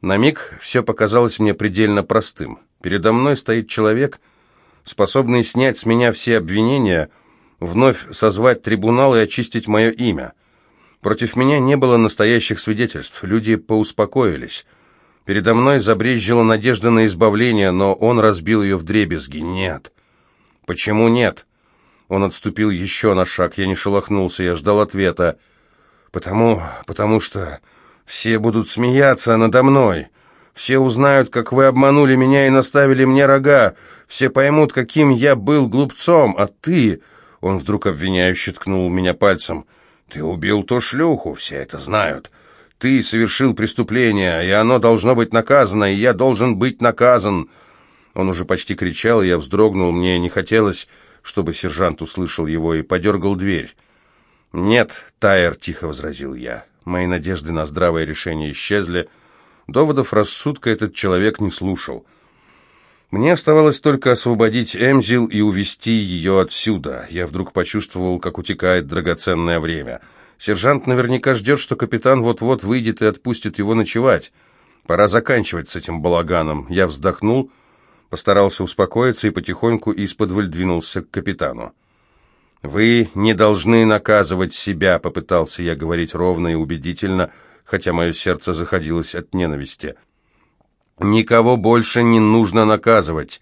На миг все показалось мне предельно простым. Передо мной стоит человек, способный снять с меня все обвинения, вновь созвать трибунал и очистить мое имя. Против меня не было настоящих свидетельств, люди поуспокоились. Передо мной забрезжила надежда на избавление, но он разбил ее вдребезги. Нет. Почему нет? Он отступил еще на шаг, я не шелохнулся, я ждал ответа. «Потому... потому что все будут смеяться надо мной. Все узнают, как вы обманули меня и наставили мне рога. Все поймут, каким я был глупцом, а ты...» Он вдруг обвиняюще ткнул меня пальцем. «Ты убил ту шлюху, все это знают. Ты совершил преступление, и оно должно быть наказано, и я должен быть наказан». Он уже почти кричал, и я вздрогнул, мне не хотелось чтобы сержант услышал его и подергал дверь. «Нет, Тайер», — тихо возразил я. Мои надежды на здравое решение исчезли. Доводов рассудка этот человек не слушал. Мне оставалось только освободить Эмзил и увести ее отсюда. Я вдруг почувствовал, как утекает драгоценное время. Сержант наверняка ждет, что капитан вот-вот выйдет и отпустит его ночевать. Пора заканчивать с этим балаганом. Я вздохнул постарался успокоиться и потихоньку из-под двинулся к капитану. «Вы не должны наказывать себя», — попытался я говорить ровно и убедительно, хотя мое сердце заходилось от ненависти. «Никого больше не нужно наказывать.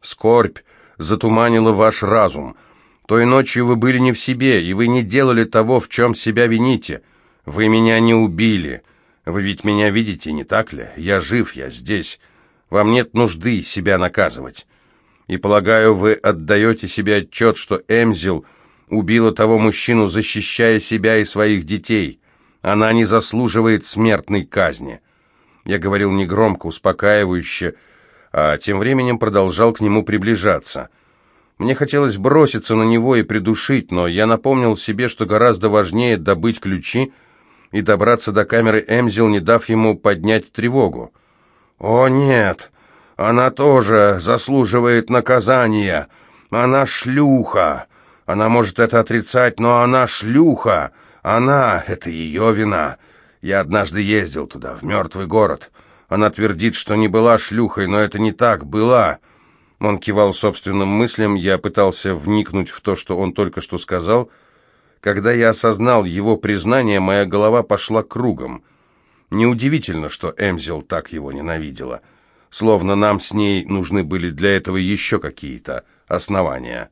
Скорбь затуманила ваш разум. Той ночью вы были не в себе, и вы не делали того, в чем себя вините. Вы меня не убили. Вы ведь меня видите, не так ли? Я жив, я здесь». Вам нет нужды себя наказывать. И, полагаю, вы отдаете себе отчет, что Эмзил убила того мужчину, защищая себя и своих детей. Она не заслуживает смертной казни. Я говорил негромко, успокаивающе, а тем временем продолжал к нему приближаться. Мне хотелось броситься на него и придушить, но я напомнил себе, что гораздо важнее добыть ключи и добраться до камеры Эмзил, не дав ему поднять тревогу. «О, нет! Она тоже заслуживает наказания! Она шлюха! Она может это отрицать, но она шлюха! Она — это ее вина! Я однажды ездил туда, в мертвый город. Она твердит, что не была шлюхой, но это не так, была!» Он кивал собственным мыслям, я пытался вникнуть в то, что он только что сказал. Когда я осознал его признание, моя голова пошла кругом — Неудивительно, что Эмзил так его ненавидела. Словно нам с ней нужны были для этого еще какие-то основания.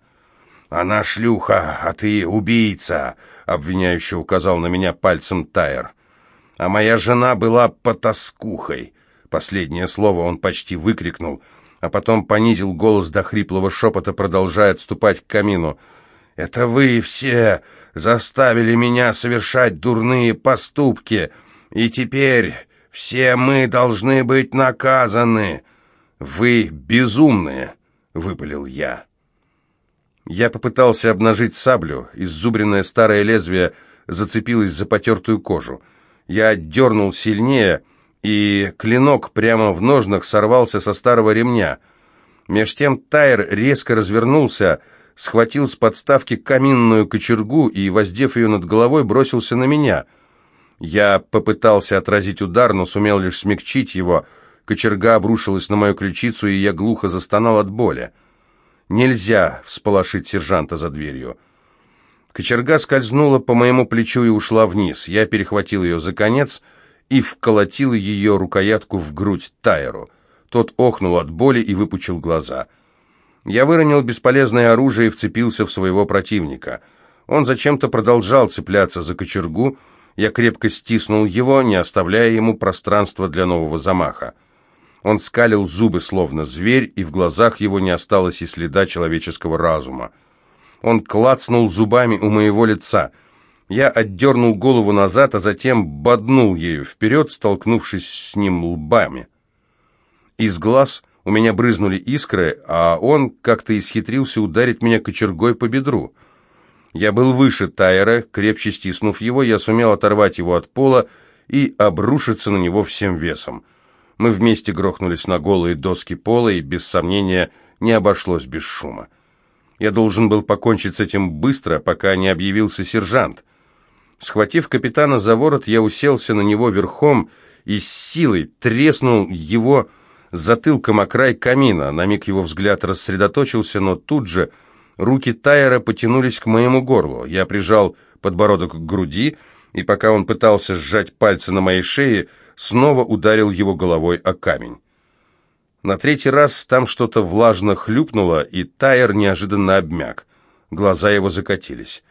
«Она шлюха, а ты убийца», — обвиняюще указал на меня пальцем Тайер. «А моя жена была потаскухой». Последнее слово он почти выкрикнул, а потом понизил голос до хриплого шепота, продолжая отступать к камину. «Это вы все заставили меня совершать дурные поступки!» И теперь все мы должны быть наказаны. Вы безумные, выпалил я. Я попытался обнажить саблю, иззубренное старое лезвие зацепилось за потертую кожу. Я дернул сильнее, и клинок прямо в ножнах сорвался со старого ремня. Меж тем Тайр резко развернулся, схватил с подставки каминную кочергу и, воздев ее над головой, бросился на меня — я попытался отразить удар, но сумел лишь смягчить его. Кочерга обрушилась на мою ключицу, и я глухо застонал от боли. Нельзя всполошить сержанта за дверью. Кочерга скользнула по моему плечу и ушла вниз. Я перехватил ее за конец и вколотил ее рукоятку в грудь Тайеру. Тот охнул от боли и выпучил глаза. Я выронил бесполезное оружие и вцепился в своего противника. Он зачем-то продолжал цепляться за кочергу, я крепко стиснул его, не оставляя ему пространства для нового замаха. Он скалил зубы, словно зверь, и в глазах его не осталось и следа человеческого разума. Он клацнул зубами у моего лица. Я отдернул голову назад, а затем боднул ею вперед, столкнувшись с ним лбами. Из глаз у меня брызнули искры, а он как-то исхитрился ударить меня кочергой по бедру. Я был выше Тайера, крепче стиснув его, я сумел оторвать его от пола и обрушиться на него всем весом. Мы вместе грохнулись на голые доски пола, и, без сомнения, не обошлось без шума. Я должен был покончить с этим быстро, пока не объявился сержант. Схватив капитана за ворот, я уселся на него верхом и с силой треснул его затылком о край камина. На миг его взгляд рассредоточился, но тут же руки Тайера потянулись к моему горлу. Я прижал подбородок к груди, и пока он пытался сжать пальцы на моей шее, снова ударил его головой о камень. На третий раз там что-то влажно хлюпнуло, и Тайер неожиданно обмяк. Глаза его закатились.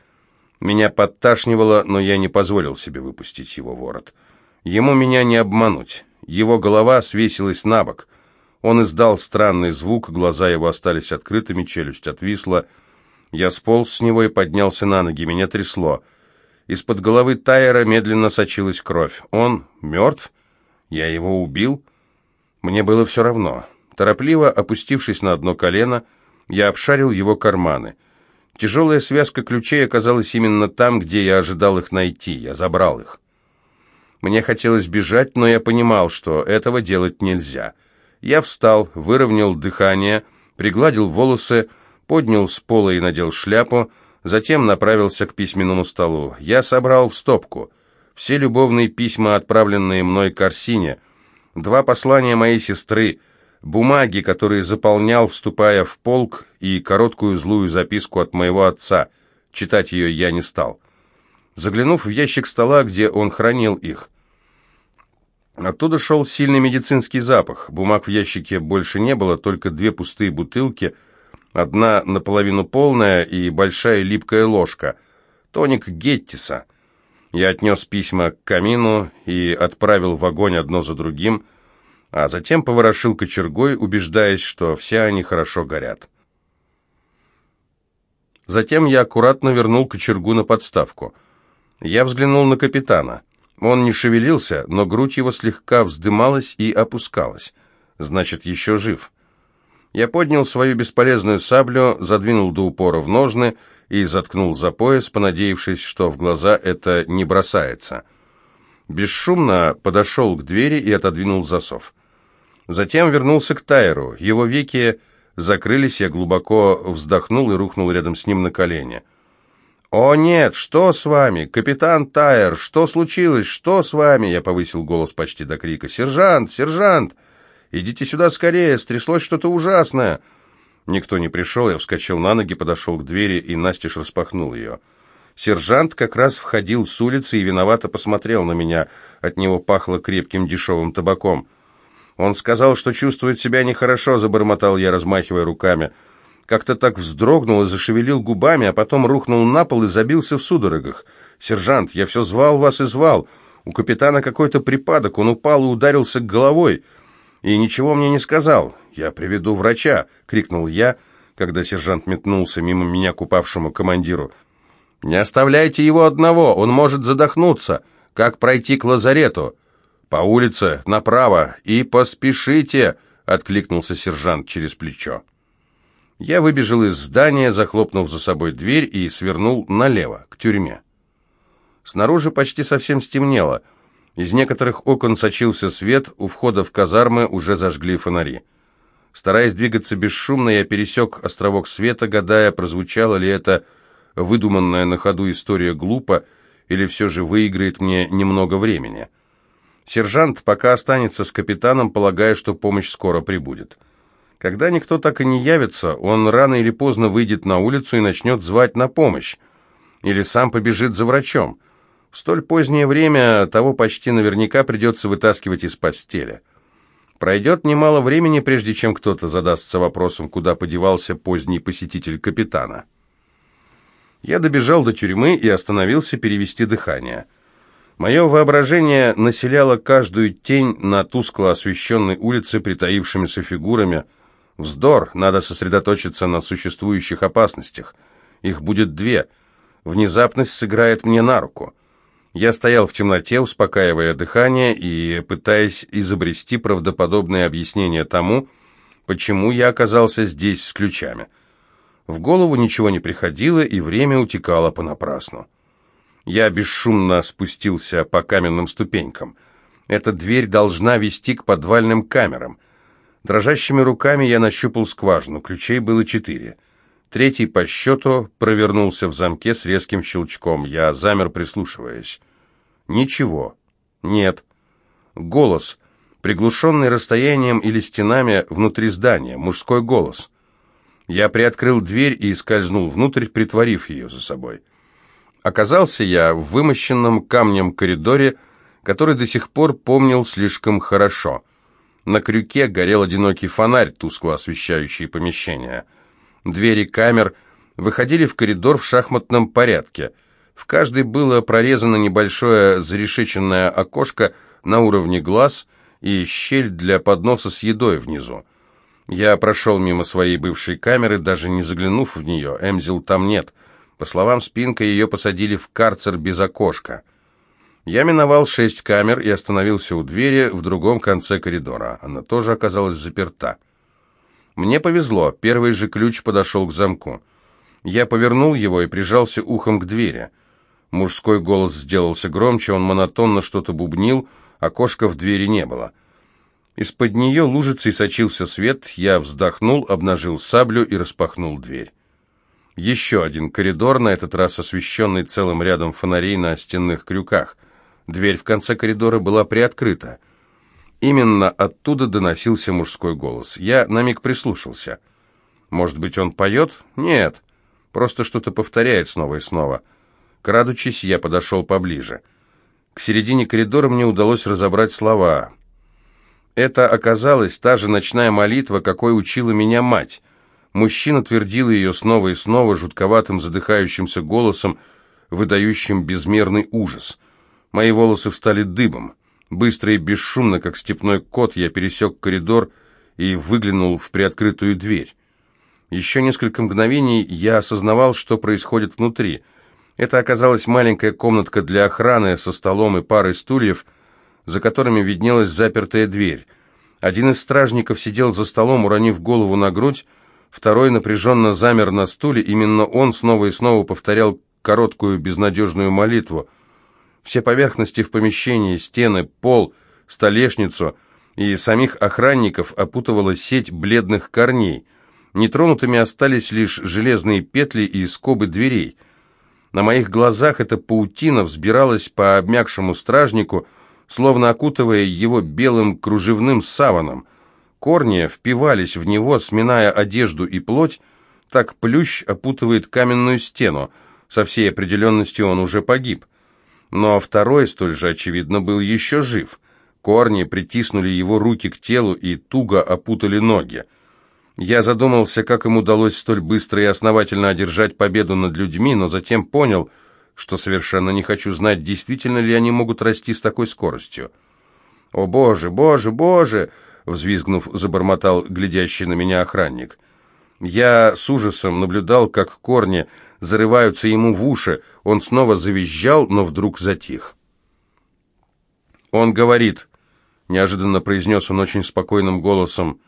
Меня подташнивало, но я не позволил себе выпустить его ворот. Ему меня не обмануть. Его голова свесилась на бок. Он издал странный звук, глаза его остались открытыми, челюсть отвисла. Я сполз с него и поднялся на ноги, меня трясло. Из-под головы Тайера медленно сочилась кровь. Он мертв? Я его убил? Мне было все равно. Торопливо опустившись на одно колено, я обшарил его карманы. Тяжелая связка ключей оказалась именно там, где я ожидал их найти. Я забрал их. Мне хотелось бежать, но я понимал, что этого делать нельзя. Я встал, выровнял дыхание, пригладил волосы, поднял с пола и надел шляпу, затем направился к письменному столу. Я собрал в стопку все любовные письма, отправленные мной к Арсине, два послания моей сестры, бумаги, которые заполнял, вступая в полк, и короткую злую записку от моего отца. Читать ее я не стал. Заглянув в ящик стола, где он хранил их, оттуда шел сильный медицинский запах. Бумаг в ящике больше не было, только две пустые бутылки, одна наполовину полная и большая липкая ложка. Тоник Геттиса. Я отнес письма к камину и отправил в огонь одно за другим, а затем поворошил кочергой, убеждаясь, что все они хорошо горят. Затем я аккуратно вернул кочергу на подставку. Я взглянул на капитана. Он не шевелился, но грудь его слегка вздымалась и опускалась. Значит, еще жив. Я поднял свою бесполезную саблю, задвинул до упора в ножны и заткнул за пояс, понадеявшись, что в глаза это не бросается. Бесшумно подошел к двери и отодвинул засов. Затем вернулся к Тайру. Его веки закрылись, я глубоко вздохнул и рухнул рядом с ним на колени. «О нет, что с вами? Капитан Тайер, что случилось? Что с вами?» Я повысил голос почти до крика. «Сержант! Сержант! Идите сюда скорее! Стряслось что-то ужасное!» Никто не пришел, я вскочил на ноги, подошел к двери и настежь распахнул ее. Сержант как раз входил с улицы и виновато посмотрел на меня. От него пахло крепким дешевым табаком. «Он сказал, что чувствует себя нехорошо», — забормотал я, размахивая руками. Как-то так вздрогнул и зашевелил губами, а потом рухнул на пол и забился в судорогах. «Сержант, я все звал вас и звал. У капитана какой-то припадок, он упал и ударился головой. И ничего мне не сказал. Я приведу врача», — крикнул я, когда сержант метнулся мимо меня к упавшему командиру. «Не оставляйте его одного, он может задохнуться. Как пройти к лазарету?» «По улице, направо, и поспешите!» — откликнулся сержант через плечо. Я выбежал из здания, захлопнув за собой дверь и свернул налево, к тюрьме. Снаружи почти совсем стемнело. Из некоторых окон сочился свет, у входа в казармы уже зажгли фонари. Стараясь двигаться бесшумно, я пересек островок света, гадая, прозвучала ли это выдуманная на ходу история глупо, или все же выиграет мне немного времени. Сержант пока останется с капитаном, полагая, что помощь скоро прибудет. Когда никто так и не явится, он рано или поздно выйдет на улицу и начнет звать на помощь. Или сам побежит за врачом. В столь позднее время того почти наверняка придется вытаскивать из постели. Пройдет немало времени, прежде чем кто-то задастся вопросом, куда подевался поздний посетитель капитана. Я добежал до тюрьмы и остановился перевести дыхание – Мое воображение населяло каждую тень на тускло освещенной улице притаившимися фигурами. Вздор, надо сосредоточиться на существующих опасностях. Их будет две. Внезапность сыграет мне на руку. Я стоял в темноте, успокаивая дыхание и пытаясь изобрести правдоподобное объяснение тому, почему я оказался здесь с ключами. В голову ничего не приходило, и время утекало понапрасну. Я бесшумно спустился по каменным ступенькам. Эта дверь должна вести к подвальным камерам. Дрожащими руками я нащупал скважину, ключей было четыре. Третий по счету провернулся в замке с резким щелчком. Я замер, прислушиваясь. Ничего. Нет. Голос, приглушенный расстоянием или стенами внутри здания, мужской голос. Я приоткрыл дверь и скользнул внутрь, притворив ее за собой. Оказался я в вымощенном камнем коридоре, который до сих пор помнил слишком хорошо. На крюке горел одинокий фонарь, тускло освещающий помещение. Двери камер выходили в коридор в шахматном порядке. В каждой было прорезано небольшое зарешеченное окошко на уровне глаз и щель для подноса с едой внизу. Я прошел мимо своей бывшей камеры, даже не заглянув в нее. Эмзил там нет. По словам Спинка, ее посадили в карцер без окошка. Я миновал шесть камер и остановился у двери в другом конце коридора. Она тоже оказалась заперта. Мне повезло, первый же ключ подошел к замку. Я повернул его и прижался ухом к двери. Мужской голос сделался громче, он монотонно что-то бубнил, окошка в двери не было. Из-под нее лужицей сочился свет, я вздохнул, обнажил саблю и распахнул дверь. Еще один коридор, на этот раз освещенный целым рядом фонарей на стенных крюках. Дверь в конце коридора была приоткрыта. Именно оттуда доносился мужской голос. Я на миг прислушался. Может быть, он поет? Нет, просто что-то повторяет снова и снова. Крадучись, я подошел поближе. К середине коридора мне удалось разобрать слова. Это оказалась та же ночная молитва, какой учила меня мать. Мужчина твердил ее снова и снова жутковатым задыхающимся голосом, выдающим безмерный ужас — Мои волосы встали дыбом. Быстро и бесшумно, как степной кот, я пересек коридор и выглянул в приоткрытую дверь. Еще несколько мгновений я осознавал, что происходит внутри. Это оказалась маленькая комнатка для охраны со столом и парой стульев, за которыми виднелась запертая дверь. Один из стражников сидел за столом, уронив голову на грудь, второй напряженно замер на стуле, именно он снова и снова повторял короткую безнадежную молитву — все поверхности в помещении, стены, пол, столешницу и самих охранников опутывала сеть бледных корней. Нетронутыми остались лишь железные петли и скобы дверей. На моих глазах эта паутина взбиралась по обмякшему стражнику, словно окутывая его белым кружевным саваном. Корни впивались в него, сминая одежду и плоть, так плющ опутывает каменную стену. Со всей определенностью он уже погиб. Но второй, столь же очевидно, был еще жив. Корни притиснули его руки к телу и туго опутали ноги. Я задумался, как им удалось столь быстро и основательно одержать победу над людьми, но затем понял, что совершенно не хочу знать, действительно ли они могут расти с такой скоростью. «О, Боже, Боже, Боже!» — взвизгнув, забормотал глядящий на меня охранник. Я с ужасом наблюдал, как корни зарываются ему в уши. Он снова завизжал, но вдруг затих. «Он говорит», — неожиданно произнес он очень спокойным голосом,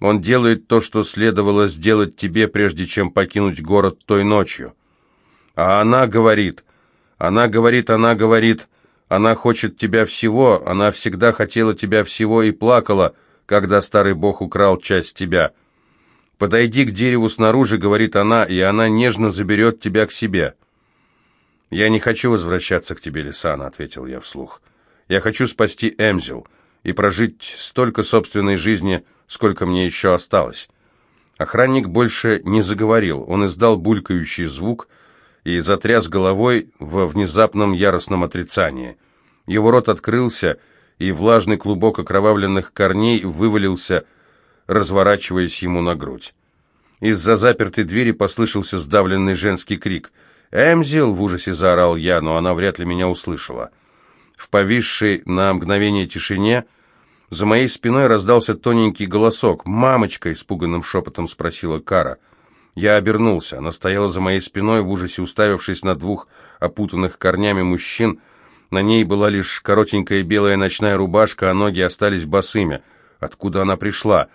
«он делает то, что следовало сделать тебе, прежде чем покинуть город той ночью. А она говорит, она говорит, она говорит, она хочет тебя всего, она всегда хотела тебя всего и плакала, когда старый бог украл часть тебя». «Подойди к дереву снаружи», — говорит она, — «и она нежно заберет тебя к себе». «Я не хочу возвращаться к тебе, Лисана», — ответил я вслух. «Я хочу спасти Эмзил и прожить столько собственной жизни, сколько мне еще осталось». Охранник больше не заговорил, он издал булькающий звук и затряс головой во внезапном яростном отрицании. Его рот открылся, и влажный клубок окровавленных корней вывалился разворачиваясь ему на грудь. Из-за запертой двери послышался сдавленный женский крик. «Эмзил!» — в ужасе заорал я, но она вряд ли меня услышала. В повисшей на мгновение тишине за моей спиной раздался тоненький голосок. «Мамочка!» — испуганным шепотом спросила Кара. Я обернулся. Она стояла за моей спиной, в ужасе уставившись на двух опутанных корнями мужчин. На ней была лишь коротенькая белая ночная рубашка, а ноги остались босыми. Откуда она пришла?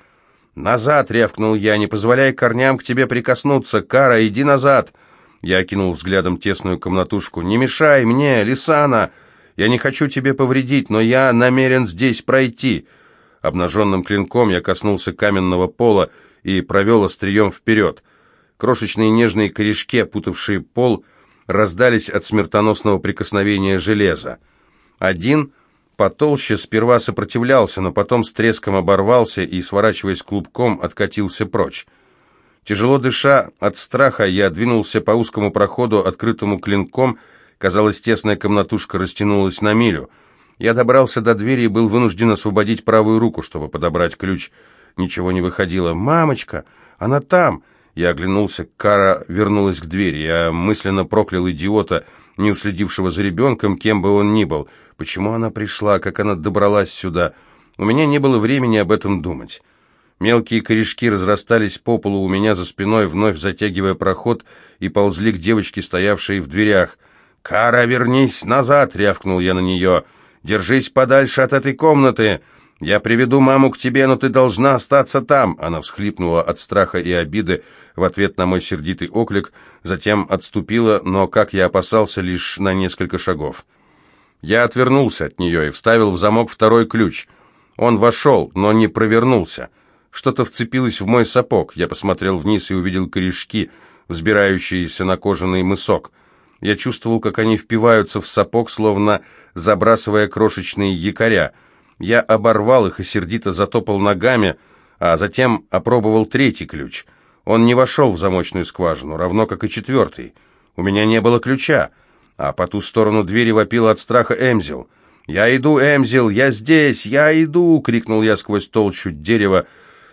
«Назад!» — рявкнул я. «Не позволяй корням к тебе прикоснуться! Кара, иди назад!» Я окинул взглядом тесную комнатушку. «Не мешай мне, Лисана! Я не хочу тебе повредить, но я намерен здесь пройти!» Обнаженным клинком я коснулся каменного пола и провел острием вперед. Крошечные нежные корешки, путавшие пол, раздались от смертоносного прикосновения железа. Один потолще сперва сопротивлялся, но потом с треском оборвался и, сворачиваясь клубком, откатился прочь. Тяжело дыша от страха, я двинулся по узкому проходу, открытому клинком. Казалось, тесная комнатушка растянулась на милю. Я добрался до двери и был вынужден освободить правую руку, чтобы подобрать ключ. Ничего не выходило. «Мамочка! Она там!» Я оглянулся, Кара вернулась к двери. Я мысленно проклял идиота, не уследившего за ребенком, кем бы он ни был. Почему она пришла, как она добралась сюда? У меня не было времени об этом думать. Мелкие корешки разрастались по полу у меня за спиной, вновь затягивая проход, и ползли к девочке, стоявшей в дверях. «Кара, вернись назад!» — рявкнул я на нее. «Держись подальше от этой комнаты!» «Я приведу маму к тебе, но ты должна остаться там!» Она всхлипнула от страха и обиды в ответ на мой сердитый оклик, затем отступила, но, как я опасался, лишь на несколько шагов. Я отвернулся от нее и вставил в замок второй ключ. Он вошел, но не провернулся. Что-то вцепилось в мой сапог. Я посмотрел вниз и увидел корешки, взбирающиеся на кожаный мысок. Я чувствовал, как они впиваются в сапог, словно забрасывая крошечные якоря — я оборвал их и сердито затопал ногами, а затем опробовал третий ключ. Он не вошел в замочную скважину, равно как и четвертый. У меня не было ключа, а по ту сторону двери вопил от страха Эмзил. «Я иду, Эмзил, я здесь, я иду!» — крикнул я сквозь толщу дерева,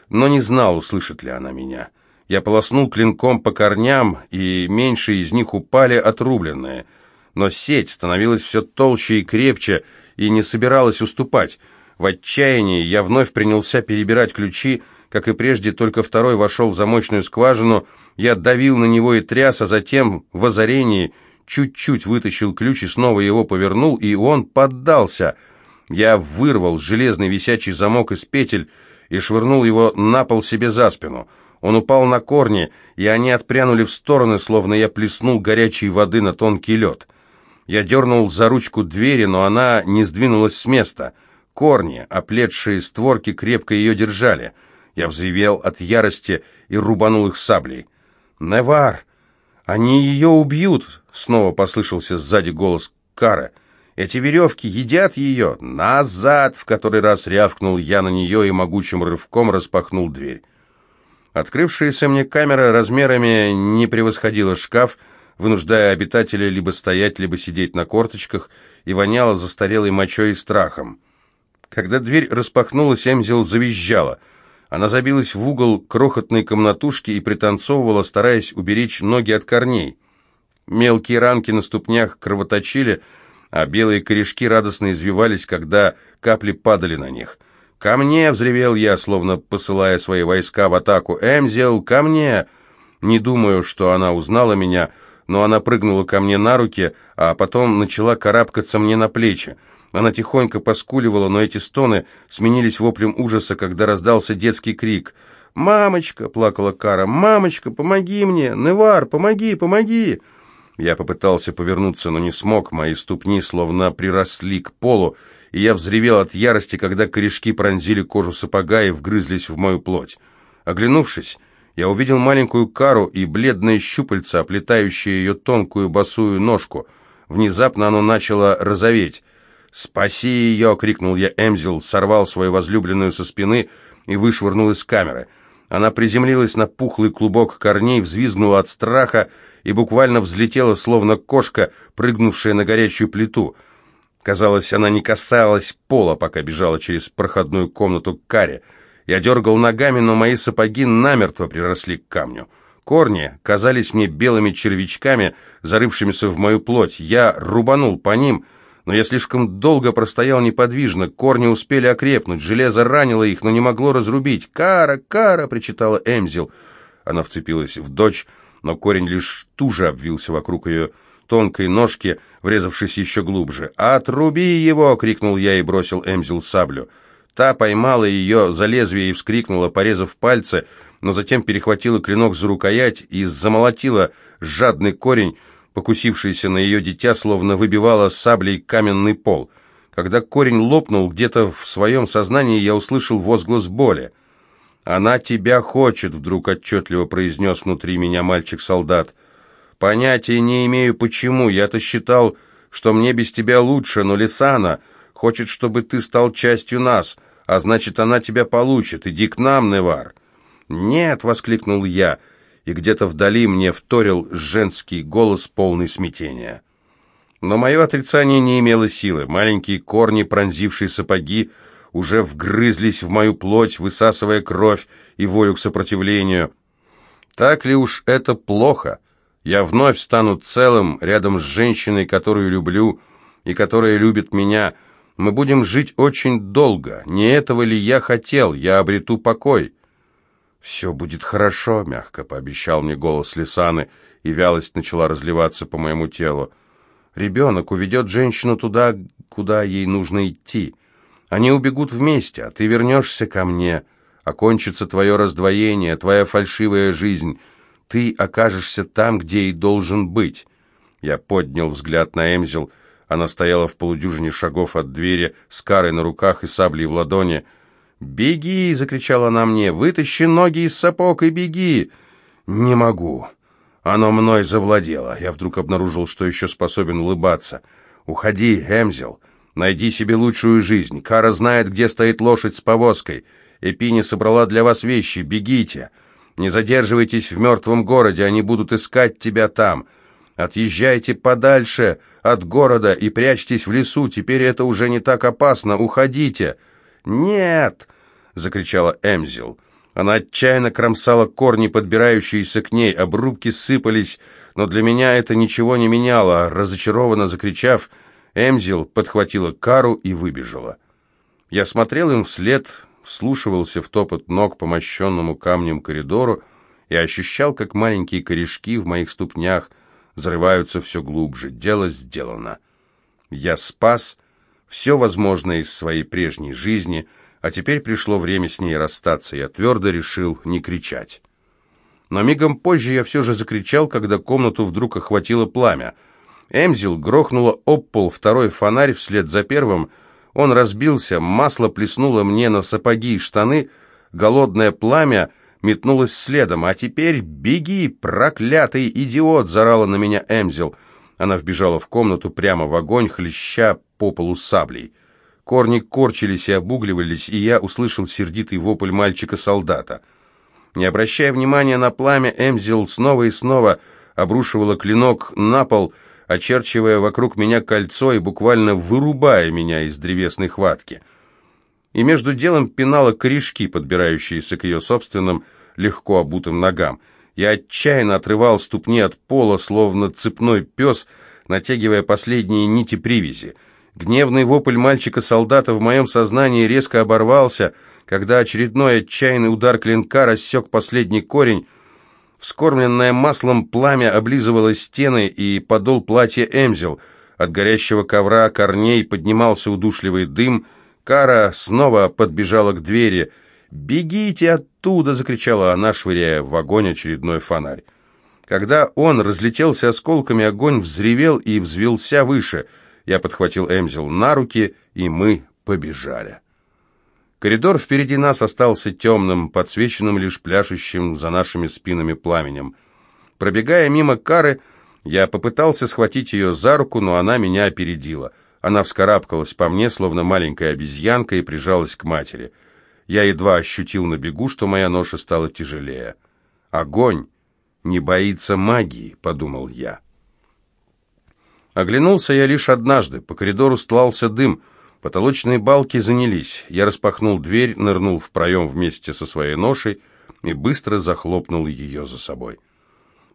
но не знал, услышит ли она меня. Я полоснул клинком по корням, и меньше из них упали отрубленные. Но сеть становилась все толще и крепче, и не собиралась уступать. В отчаянии я вновь принялся перебирать ключи, как и прежде, только второй вошел в замочную скважину, я давил на него и тряс, а затем, в озарении, чуть-чуть вытащил ключ и снова его повернул, и он поддался. Я вырвал железный висячий замок из петель и швырнул его на пол себе за спину. Он упал на корни, и они отпрянули в стороны, словно я плеснул горячей воды на тонкий лед. Я дернул за ручку двери, но она не сдвинулась с места — Корни, оплетшие створки, крепко ее держали. Я взревел от ярости и рубанул их саблей. «Невар! Они ее убьют!» — снова послышался сзади голос Кара. «Эти веревки едят ее! Назад!» — в который раз рявкнул я на нее и могучим рывком распахнул дверь. Открывшаяся мне камера размерами не превосходила шкаф, вынуждая обитателя либо стоять, либо сидеть на корточках, и воняла застарелой мочой и страхом. Когда дверь распахнулась, Эмзел завизжала. Она забилась в угол крохотной комнатушки и пританцовывала, стараясь уберечь ноги от корней. Мелкие ранки на ступнях кровоточили, а белые корешки радостно извивались, когда капли падали на них. «Ко мне!» — взревел я, словно посылая свои войска в атаку. «Эмзел, ко мне!» Не думаю, что она узнала меня, но она прыгнула ко мне на руки, а потом начала карабкаться мне на плечи. Она тихонько поскуливала, но эти стоны сменились воплем ужаса, когда раздался детский крик. «Мамочка!» — плакала Кара. «Мамочка, помоги мне! Невар, помоги, помоги!» Я попытался повернуться, но не смог. Мои ступни словно приросли к полу, и я взревел от ярости, когда корешки пронзили кожу сапога и вгрызлись в мою плоть. Оглянувшись, я увидел маленькую кару и бледное щупальце, оплетающее ее тонкую босую ножку. Внезапно оно начало розоветь. «Спаси ее!» — крикнул я Эмзил, сорвал свою возлюбленную со спины и вышвырнул из камеры. Она приземлилась на пухлый клубок корней, взвизгнула от страха и буквально взлетела, словно кошка, прыгнувшая на горячую плиту. Казалось, она не касалась пола, пока бежала через проходную комнату к каре. Я дергал ногами, но мои сапоги намертво приросли к камню. Корни казались мне белыми червячками, зарывшимися в мою плоть. Я рубанул по ним — но я слишком долго простоял неподвижно, корни успели окрепнуть, железо ранило их, но не могло разрубить. «Кара, Кара!» — причитала Эмзил. Она вцепилась в дочь, но корень лишь туже обвился вокруг ее тонкой ножки, врезавшись еще глубже. «Отруби его!» — крикнул я и бросил Эмзил саблю. Та поймала ее за лезвие и вскрикнула, порезав пальцы, но затем перехватила клинок за рукоять и замолотила жадный корень, покусившаяся на ее дитя, словно выбивала саблей каменный пол. Когда корень лопнул, где-то в своем сознании я услышал возглас боли. «Она тебя хочет», — вдруг отчетливо произнес внутри меня мальчик-солдат. «Понятия не имею, почему. Я-то считал, что мне без тебя лучше, но, Лисана, Хочет, чтобы ты стал частью нас, а значит, она тебя получит. Иди к нам, Невар». «Нет!» — воскликнул я, и где-то вдали мне вторил женский голос, полный смятения. Но мое отрицание не имело силы. Маленькие корни, пронзившие сапоги, уже вгрызлись в мою плоть, высасывая кровь и волю к сопротивлению. Так ли уж это плохо? Я вновь стану целым рядом с женщиной, которую люблю и которая любит меня. Мы будем жить очень долго. Не этого ли я хотел? Я обрету покой. «Все будет хорошо», — мягко пообещал мне голос Лисаны, и вялость начала разливаться по моему телу. «Ребенок уведет женщину туда, куда ей нужно идти. Они убегут вместе, а ты вернешься ко мне. Окончится твое раздвоение, твоя фальшивая жизнь. Ты окажешься там, где и должен быть». Я поднял взгляд на Эмзел. Она стояла в полудюжине шагов от двери, с карой на руках и саблей в ладони — «Беги!» — закричала она мне. «Вытащи ноги из сапог и беги!» «Не могу!» Оно мной завладело. Я вдруг обнаружил, что еще способен улыбаться. «Уходи, Эмзел. Найди себе лучшую жизнь. Кара знает, где стоит лошадь с повозкой. Эпини собрала для вас вещи. Бегите. Не задерживайтесь в мертвом городе, они будут искать тебя там. Отъезжайте подальше от города и прячьтесь в лесу. Теперь это уже не так опасно. Уходите!» «Нет!» — закричала Эмзил. Она отчаянно кромсала корни, подбирающиеся к ней, обрубки сыпались, но для меня это ничего не меняло. Разочарованно закричав, Эмзил подхватила кару и выбежала. Я смотрел им вслед, вслушивался в топот ног по мощенному камнем коридору и ощущал, как маленькие корешки в моих ступнях взрываются все глубже. Дело сделано. Я спас все возможное из своей прежней жизни, а теперь пришло время с ней расстаться, я твердо решил не кричать. Но мигом позже я все же закричал, когда комнату вдруг охватило пламя. Эмзил грохнула об пол второй фонарь вслед за первым, он разбился, масло плеснуло мне на сапоги и штаны, голодное пламя метнулось следом. «А теперь беги, проклятый идиот!» — зарала на меня Эмзил. Она вбежала в комнату прямо в огонь, хлеща по полу саблей. Корни корчились и обугливались, и я услышал сердитый вопль мальчика-солдата. Не обращая внимания на пламя, Эмзил снова и снова обрушивала клинок на пол, очерчивая вокруг меня кольцо и буквально вырубая меня из древесной хватки. И между делом пинала корешки, подбирающиеся к ее собственным, легко обутым ногам. Я отчаянно отрывал ступни от пола, словно цепной пес, натягивая последние нити привязи. Гневный вопль мальчика-солдата в моем сознании резко оборвался, когда очередной отчаянный удар клинка рассек последний корень. Вскормленное маслом пламя облизывало стены и подол платья Эмзел. От горящего ковра корней поднимался удушливый дым. Кара снова подбежала к двери. «Бегите оттуда!» — закричала она, швыряя в огонь очередной фонарь. Когда он разлетелся осколками, огонь взревел и взвелся выше — я подхватил Эмзел на руки, и мы побежали. Коридор впереди нас остался темным, подсвеченным лишь пляшущим за нашими спинами пламенем. Пробегая мимо Кары, я попытался схватить ее за руку, но она меня опередила. Она вскарабкалась по мне, словно маленькая обезьянка, и прижалась к матери. Я едва ощутил на бегу, что моя ноша стала тяжелее. «Огонь не боится магии», — подумал я. Оглянулся я лишь однажды. По коридору стлался дым. Потолочные балки занялись. Я распахнул дверь, нырнул в проем вместе со своей ношей и быстро захлопнул ее за собой.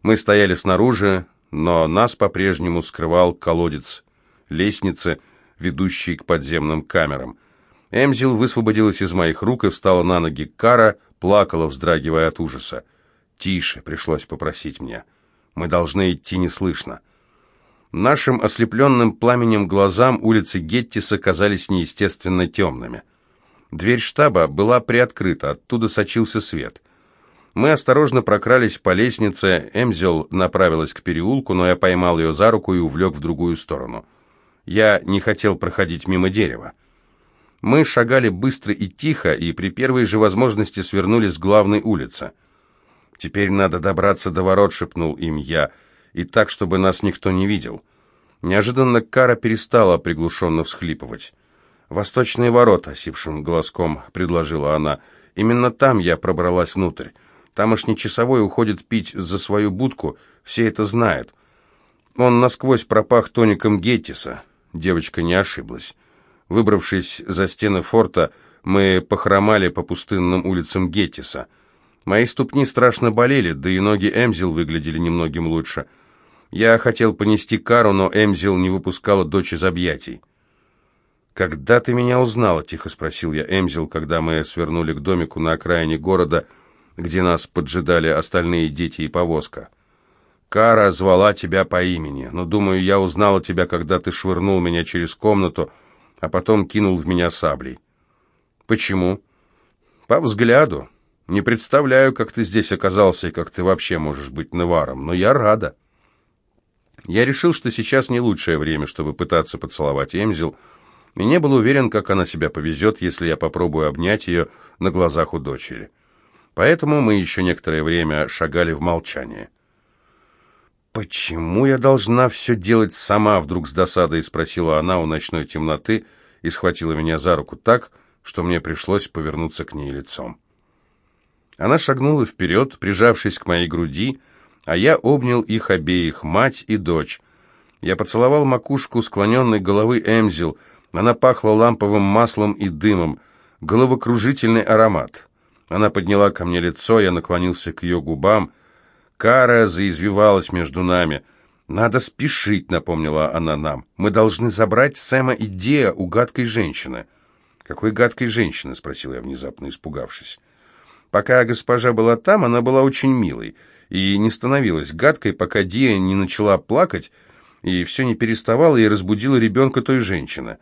Мы стояли снаружи, но нас по-прежнему скрывал колодец лестницы, ведущей к подземным камерам. Эмзил высвободилась из моих рук и встала на ноги. Кара плакала, вздрагивая от ужаса. «Тише», — пришлось попросить мне. «Мы должны идти неслышно». Нашим ослепленным пламенем глазам улицы Геттиса казались неестественно темными. Дверь штаба была приоткрыта, оттуда сочился свет. Мы осторожно прокрались по лестнице, Эмзел направилась к переулку, но я поймал ее за руку и увлек в другую сторону. Я не хотел проходить мимо дерева. Мы шагали быстро и тихо, и при первой же возможности свернули с главной улицы. «Теперь надо добраться до ворот», — шепнул им я, — и так, чтобы нас никто не видел. Неожиданно Кара перестала приглушенно всхлипывать. «Восточные ворота», — осипшим голоском предложила она. «Именно там я пробралась внутрь. Тамошний часовой уходит пить за свою будку, все это знают. Он насквозь пропах тоником Геттиса». Девочка не ошиблась. Выбравшись за стены форта, мы похромали по пустынным улицам Геттиса. Мои ступни страшно болели, да и ноги Эмзил выглядели немногим лучше. Я хотел понести кару, но Эмзил не выпускала дочь из объятий. «Когда ты меня узнала?» — тихо спросил я Эмзил, когда мы свернули к домику на окраине города, где нас поджидали остальные дети и повозка. «Кара звала тебя по имени, но, думаю, я узнала тебя, когда ты швырнул меня через комнату, а потом кинул в меня саблей». «Почему?» «По взгляду. Не представляю, как ты здесь оказался и как ты вообще можешь быть Неваром, но я рада». Я решил, что сейчас не лучшее время, чтобы пытаться поцеловать Эмзил, — и не был уверен, как она себя повезет, если я попробую обнять ее на глазах у дочери. Поэтому мы еще некоторое время шагали в молчании. «Почему я должна все делать сама?» — вдруг с досадой спросила она у ночной темноты и схватила меня за руку так, что мне пришлось повернуться к ней лицом. Она шагнула вперед, прижавшись к моей груди, а я обнял их обеих, мать и дочь. Я поцеловал макушку склоненной головы Эмзил — она пахла ламповым маслом и дымом, головокружительный аромат. Она подняла ко мне лицо, я наклонился к ее губам. Кара заизвивалась между нами. «Надо спешить», — напомнила она нам. «Мы должны забрать Сэма и Дея у гадкой женщины». «Какой гадкой женщины?» — спросил я, внезапно испугавшись. Пока госпожа была там, она была очень милой и не становилась гадкой, пока Дия не начала плакать и все не переставала и разбудила ребенка той женщины.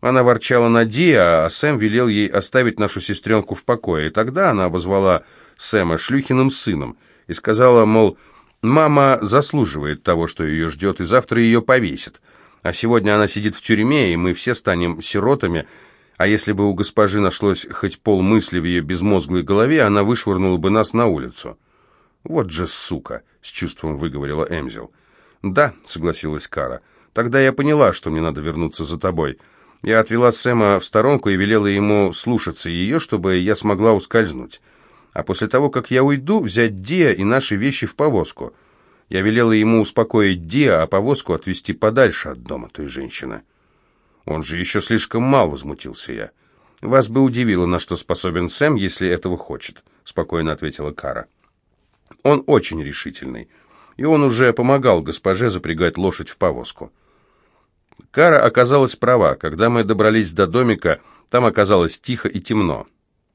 Она ворчала на Ди, а Сэм велел ей оставить нашу сестренку в покое. И тогда она обозвала Сэма шлюхиным сыном и сказала, мол, мама заслуживает того, что ее ждет, и завтра ее повесят. А сегодня она сидит в тюрьме, и мы все станем сиротами, а если бы у госпожи нашлось хоть полмысли в ее безмозглой голове, она вышвырнула бы нас на улицу. «Вот же сука!» — с чувством выговорила Эмзел. «Да», — согласилась Кара, — «тогда я поняла, что мне надо вернуться за тобой». Я отвела Сэма в сторонку и велела ему слушаться ее, чтобы я смогла ускользнуть. А после того, как я уйду, взять Диа и наши вещи в повозку. Я велела ему успокоить Диа, а повозку отвезти подальше от дома той женщины. Он же еще слишком мал, возмутился я. Вас бы удивило, на что способен Сэм, если этого хочет, спокойно ответила Кара. Он очень решительный, и он уже помогал госпоже запрягать лошадь в повозку. Кара оказалась права. Когда мы добрались до домика, там оказалось тихо и темно.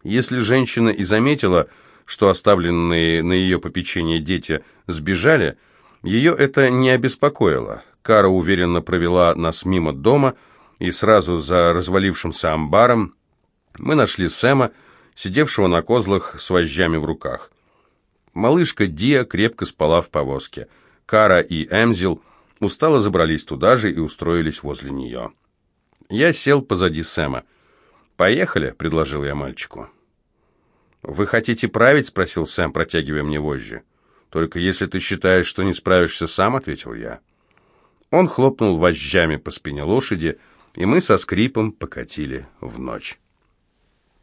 Если женщина и заметила, что оставленные на ее попечение дети сбежали, ее это не обеспокоило. Кара уверенно провела нас мимо дома, и сразу за развалившимся амбаром мы нашли Сэма, сидевшего на козлах с вожжами в руках. Малышка Диа крепко спала в повозке. Кара и Эмзил – устало забрались туда же и устроились возле нее. Я сел позади Сэма. «Поехали», — предложил я мальчику. «Вы хотите править?» — спросил Сэм, протягивая мне вожжи. «Только если ты считаешь, что не справишься сам», — ответил я. Он хлопнул вожжами по спине лошади, и мы со скрипом покатили в ночь.